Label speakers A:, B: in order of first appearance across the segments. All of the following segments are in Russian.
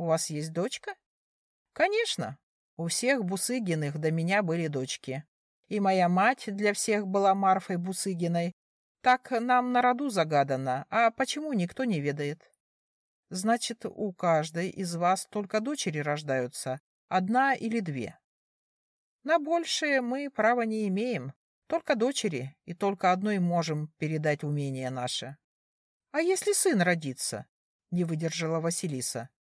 A: У вас есть дочка? Конечно. У всех Бусыгиных до меня были дочки. И моя мать для всех была Марфой Бусыгиной. Так нам на роду загадано, а почему никто не ведает? Значит, у каждой из вас только дочери рождаются, одна или две. На большее мы права не имеем, только дочери, и только одной можем передать умение наше. — А если сын родится? — не выдержала Василиса. —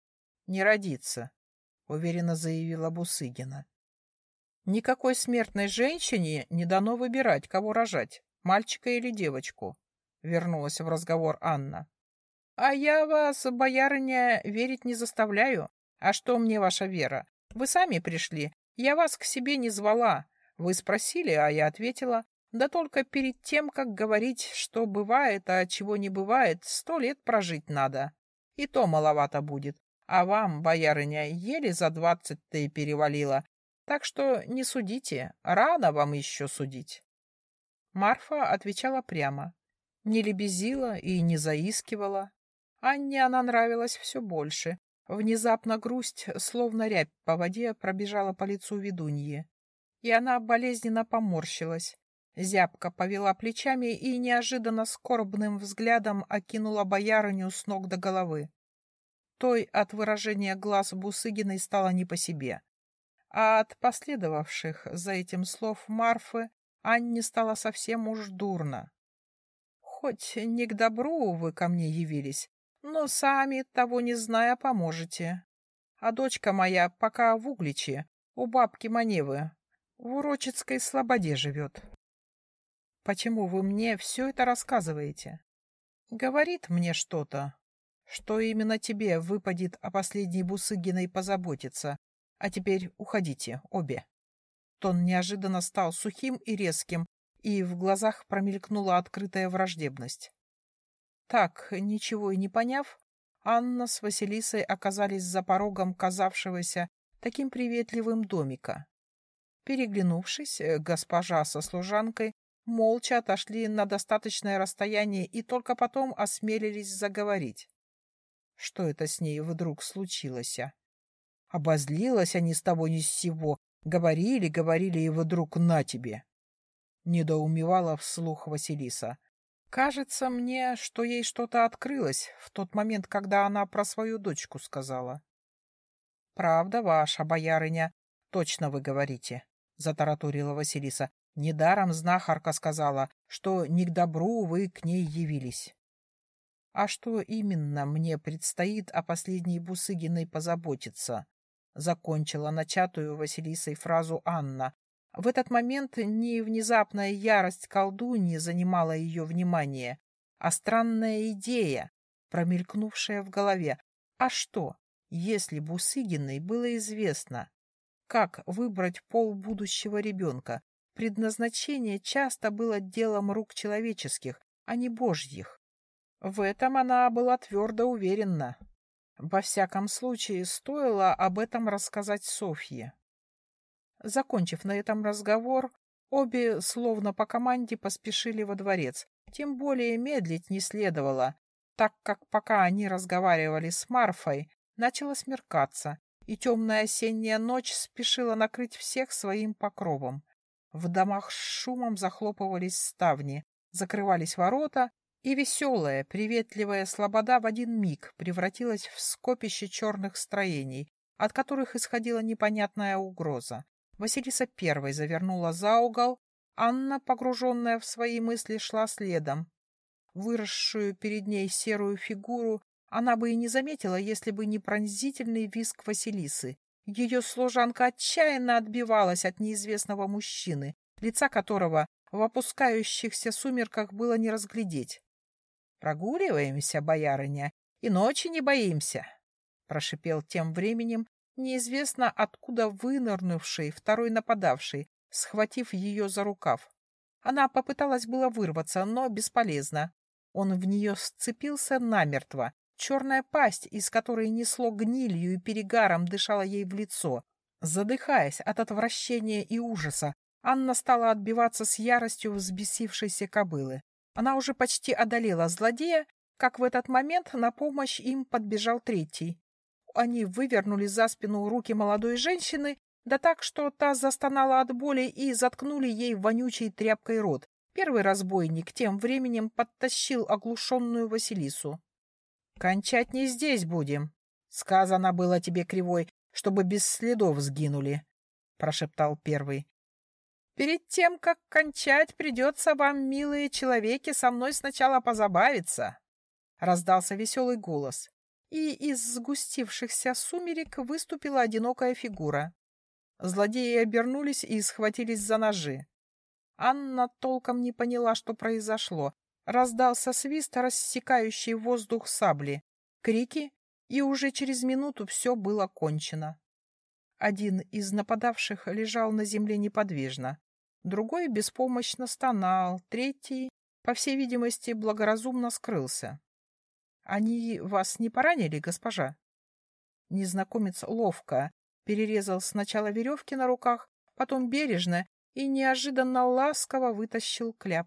A: Не родится, — уверенно заявила Бусыгина. Никакой смертной женщине не дано выбирать, кого рожать, мальчика или девочку, — вернулась в разговор Анна. — А я вас, боярыня, верить не заставляю. А что мне ваша вера? Вы сами пришли, я вас к себе не звала. Вы спросили, а я ответила. Да только перед тем, как говорить, что бывает, а чего не бывает, сто лет прожить надо. И то маловато будет. А вам, боярыня, еле за двадцать-то и перевалило. Так что не судите, рано вам еще судить. Марфа отвечала прямо. Не лебезила и не заискивала. Анне она нравилась все больше, Внезапно грусть, словно рябь по воде, пробежала по лицу ведуньи. И она болезненно поморщилась. Зябко повела плечами и неожиданно скорбным взглядом окинула боярыню с ног до головы. Той от выражения глаз Бусыгиной стало не по себе. А от последовавших за этим слов Марфы Анне стало совсем уж дурно. «Хоть не к добру вы ко мне явились, но сами, того не зная, поможете. А дочка моя пока в Угличе, у бабки Маневы, в Урочецкой слободе живет. Почему вы мне все это рассказываете? Говорит мне что-то, что именно тебе выпадет о последней Бусыгиной позаботиться. А теперь уходите, обе. Тон неожиданно стал сухим и резким, и в глазах промелькнула открытая враждебность. Так, ничего и не поняв, Анна с Василисой оказались за порогом казавшегося таким приветливым домика. Переглянувшись, э, госпожа со служанкой молча отошли на достаточное расстояние и только потом осмелились заговорить. Что это с ней вдруг случилось? Обозлилась они с того ни с сего, говорили, говорили и вдруг на тебе. Недоумевала вслух Василиса. Кажется мне, что ей что-то открылось в тот момент, когда она про свою дочку сказала. — Правда ваша, боярыня, точно вы говорите, — затараторила Василиса. — Недаром знахарка сказала, что не к добру вы к ней явились. — А что именно мне предстоит о последней Бусыгиной позаботиться? — закончила начатую Василисой фразу Анна, в этот момент не внезапная ярость колдуньи занимала ее внимание, а странная идея, промелькнувшая в голове. А что, если Бусыгиной было известно, как выбрать пол будущего ребенка? Предназначение часто было делом рук человеческих, а не божьих. В этом она была твердо уверена. Во всяком случае, стоило об этом рассказать Софье. Закончив на этом разговор, обе, словно по команде, поспешили во дворец. Тем более медлить не следовало, так как пока они разговаривали с Марфой, начало смеркаться, и темная осенняя ночь спешила накрыть всех своим покровом. В домах с шумом захлопывались ставни, закрывались ворота, и веселая, приветливая слобода в один миг превратилась в скопище черных строений, от которых исходила непонятная угроза. Василиса первой завернула за угол, Анна, погруженная в свои мысли, шла следом. Выросшую перед ней серую фигуру она бы и не заметила, если бы не пронзительный визг Василисы. Ее служанка отчаянно отбивалась от неизвестного мужчины, лица которого в опускающихся сумерках было не разглядеть. «Прогуливаемся, боярыня, и ночи не боимся», — прошипел тем временем неизвестно откуда вынырнувший второй нападавший, схватив ее за рукав. Она попыталась было вырваться, но бесполезно. Он в нее сцепился намертво. Черная пасть, из которой несло гнилью и перегаром, дышала ей в лицо. Задыхаясь от отвращения и ужаса, Анна стала отбиваться с яростью взбесившейся кобылы. Она уже почти одолела злодея, как в этот момент на помощь им подбежал третий. они вывернули за спину руки молодой женщины, да так, что та застонала от боли и заткнули ей вонючей тряпкой рот. Первый разбойник тем временем подтащил оглушенную Василису. «Кончать не здесь будем. Сказано было тебе, Кривой, чтобы без следов сгинули», — прошептал первый. «Перед тем, как кончать, придется вам, милые человеки, со мной сначала позабавиться», — раздался веселый голос, и из сгустившихся сумерек выступила одинокая фигура. Злодеи обернулись и схватились за ножи. Анна толком не поняла, что произошло. Раздался свист, рассекающий воздух сабли, крики, и уже через минуту все было кончено. Один из нападавших лежал на земле неподвижно, другой беспомощно стонал, третий, по всей видимости, благоразумно скрылся. «Они вас не поранили, госпожа?» Незнакомец ловко перерезал сначала веревки на руках, потом бережно и неожиданно ласково вытащил кляп.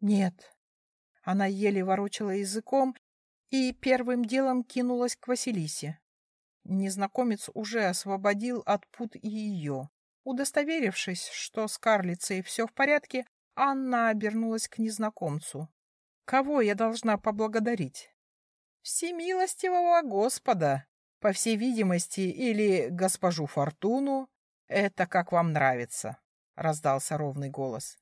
A: Нет. Она еле ворочала языком и первым делом кинулась к Василисе. Незнакомец уже освободил от пут и ее. Удостоверившись, что с карлицей все в порядке, Анна обернулась к незнакомцу. «Кого я должна поблагодарить?» «Всемилостивого Господа, по всей видимости, или госпожу Фортуну. Это как вам нравится». — раздался ровный голос.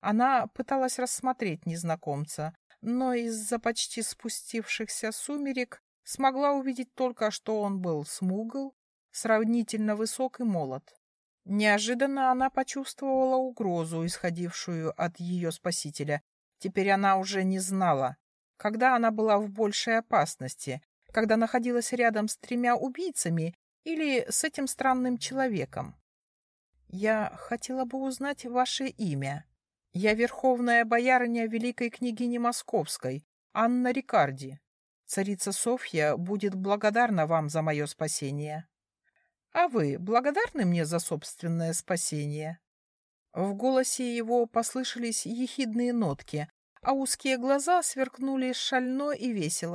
A: Она пыталась рассмотреть незнакомца, но из-за почти спустившихся сумерек смогла увидеть только, что он был смугл, сравнительно высок и молод. Неожиданно она почувствовала угрозу, исходившую от ее спасителя. Теперь она уже не знала, когда она была в большей опасности, когда находилась рядом с тремя убийцами или с этим странным человеком. Я хотела бы узнать ваше имя. Я верховная боярыня великой княгини Московской, Анна Рикарди. Царица Софья будет благодарна вам за мое спасение. А вы благодарны мне за собственное спасение?» В голосе его послышались ехидные нотки, а узкие глаза сверкнули шально и весело.